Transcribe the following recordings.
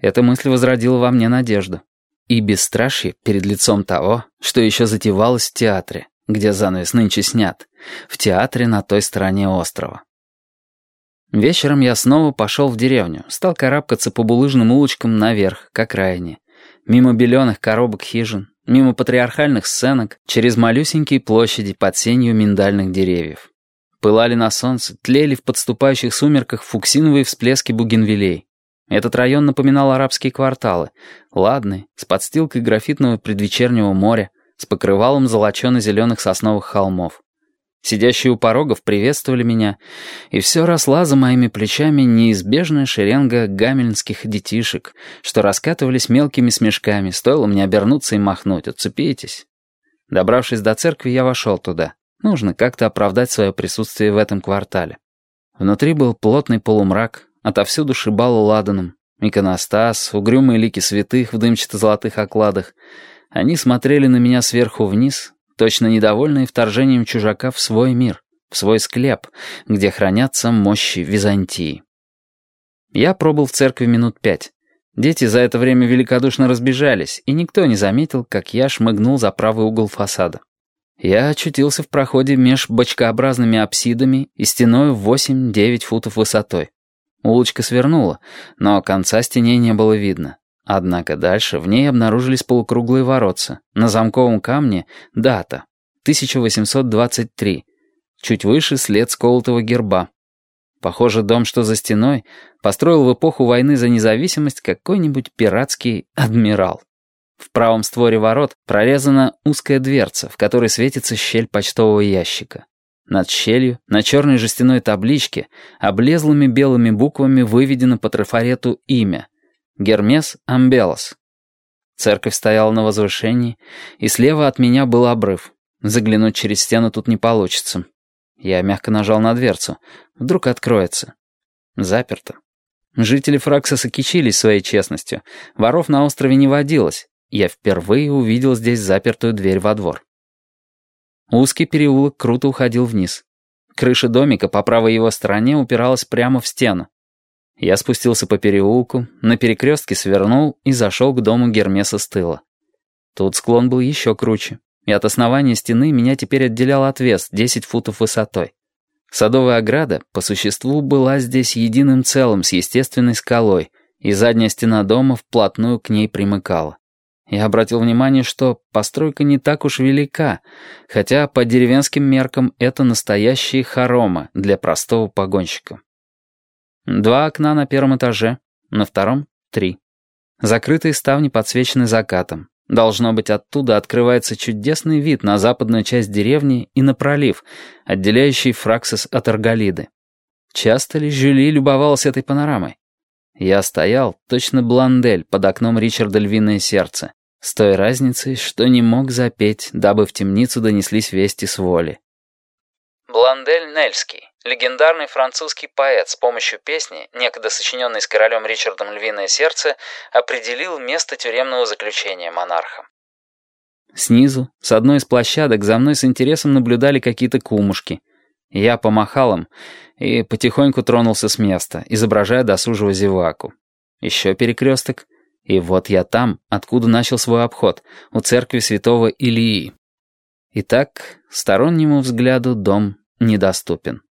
Эта мысль возродила во мне надежду. И бесстрашие перед лицом того, что еще затевалось в театре, где занавес нынче снят, в театре на той стороне острова. Вечером я снова пошел в деревню, стал карабкаться по булыжным улочкам наверх, к окраине. Мимо беленых коробок хижин, мимо патриархальных сценок, через малюсенькие площади под сенью миндальных деревьев. Пылали на солнце, тлели в подступающих сумерках фуксиновые всплески бугенвилей. Этот район напоминал арабские кварталы, ладный, с подстилкой графитного предвечернего моря, с покрывалом золочено-зеленых сосновых холмов. Сидящие у порогов приветствовали меня, и все росла за моими плечами неизбежная шеренга гамельнских детишек, что раскатывались мелкими смешками, стоило мне обернуться и махнуть, отцепитесь. Добравшись до церкви, я вошел туда. Нужно как-то оправдать свое присутствие в этом квартале. Внутри был плотный полумрак, отовсюду шибало ладаном. Иконостас, угрюмые лики святых в дымчато-золотых окладах. Они смотрели на меня сверху вниз, точно недовольные вторжением чужака в свой мир, в свой склеп, где хранятся мощи Византии. Я пробыл в церкви минут пять. Дети за это время великодушно разбежались, и никто не заметил, как я шмыгнул за правый угол фасада. Я очутился в проходе меж бочкообразными апсидами и стеной в 8-9 футов высотой. Улочка свернула, но конца стене не было видно. Однако дальше в ней обнаружились полукруглые воротца. На замковом камне дата — 1823. Чуть выше след сколотого герба. Похоже, дом, что за стеной, построил в эпоху войны за независимость какой-нибудь пиратский адмирал. В правом створе ворот прорезана узкая дверца, в которой светится щель почтового ящика. Над щелью, на черной жестяной табличке, облезлыми белыми буквами выведено по трафарету имя Гермес Амбелос. Церковь стояла на возвышении, и слева от меня был обрыв. Заглянуть через стену тут не получится. Я мягко нажал на дверцу. Вдруг откроется. Заперто. Жители Фраксоса кичились своей честностью. Воров на острове не водилось. Я впервые увидел здесь запертую дверь во двор. Узкий переулок круто уходил вниз. Крыша домика по правой его стороне упиралась прямо в стену. Я спустился по переулку, на перекрестке свернул и зашел к дому Гермеса с тыла. Тут склон был еще круче, и от основания стены меня теперь отделял отвес 10 футов высотой. Садовая ограда, по существу, была здесь единым целым с естественной скалой, и задняя стена дома вплотную к ней примыкала. Я обратил внимание, что постройка не так уж велика, хотя по деревенским меркам это настоящие хоромы для простого погонщика. Два окна на первом этаже, на втором — три. Закрытые ставни подсвечены закатом. Должно быть, оттуда открывается чудесный вид на западную часть деревни и на пролив, отделяющий Фраксис от Арголиды. Часто ли Жюли любовалась этой панорамой? Я стоял, точно бландель, под окном Ричарда «Львиное сердце», с той разницей, что не мог запеть, дабы в темницу донеслись вести с воли. Бландель Нельский Легендарный французский поэт с помощью песни, некогда сочиненной с королем Ричардом «Львиное сердце», определил место тюремного заключения монарха. Снизу, с одной из площадок, за мной с интересом наблюдали какие-то кумушки. Я помахал им и потихоньку тронулся с места, изображая досужего зеваку. Еще перекресток, и вот я там, откуда начал свой обход, у церкви святого Илии. Итак, стороннему взгляду дом недоступен.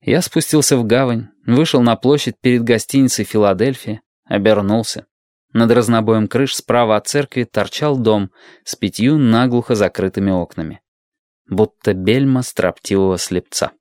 Я спустился в гавань, вышел на площадь перед гостиницей «Филадельфия», обернулся. Над разнобоем крыш справа от церкви торчал дом с пятью наглухо закрытыми окнами. Будто бельма строптивого слепца.